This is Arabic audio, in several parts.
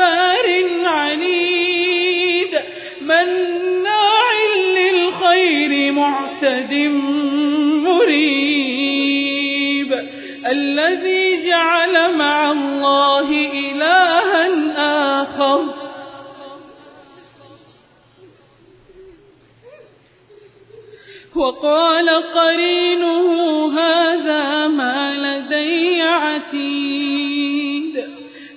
كفار عنيد مناع معتد مريب. الذي جعل مع الله إلها آخر. وقال قرينه هذا ما لدي عتيد.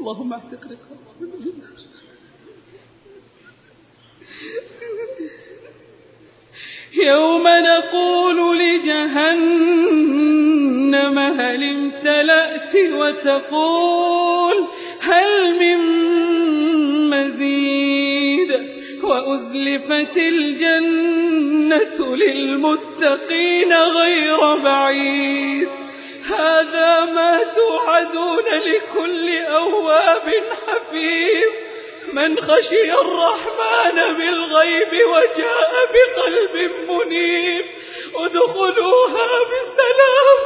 اللهم رقابنا يوم نقول لجهنم هل امتلأت وتقول هل من مزيد وأزلفت الجنة للمتقين غير بعيد. هذا ما توعدون لكل أواب حفيظ. من خشي الرحمن بالغيب وجاء بقلب منيب. ادخلوها بسلام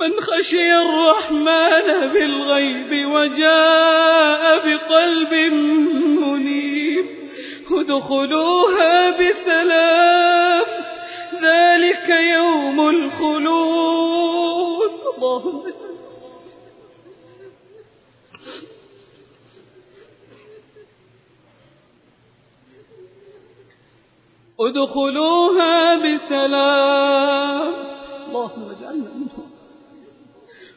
من خشي الرحمن بالغيب وجاء بقلب منيب. ادخلوها بسلام ذلك يوم الخلود. اللهم ادخلوها بسلام. اللهم اجعلنا منهم.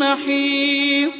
محيص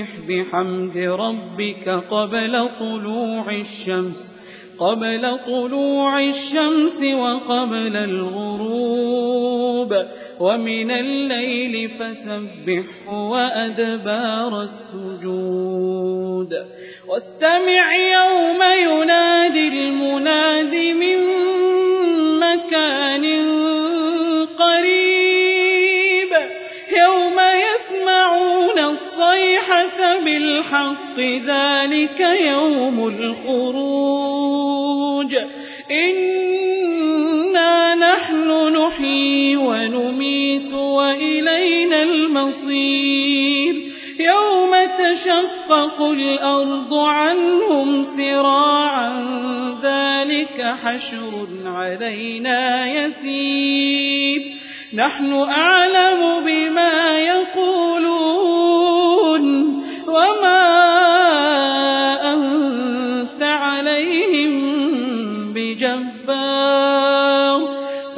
بحمد ربك قبل طلوع الشمس قبل طلوع الشمس وقبل الغروب. ومن الليل فسبحه وأدبار السجود. واستمع يوم ينادي المناد من بالحق ذلك يوم الخروج. إنا نحن نحيي ونميت وإلينا المصير. يوم تشقق الأرض عنهم سراعا ذلك حشر علينا يسير. نحن أعلم بما يقولون.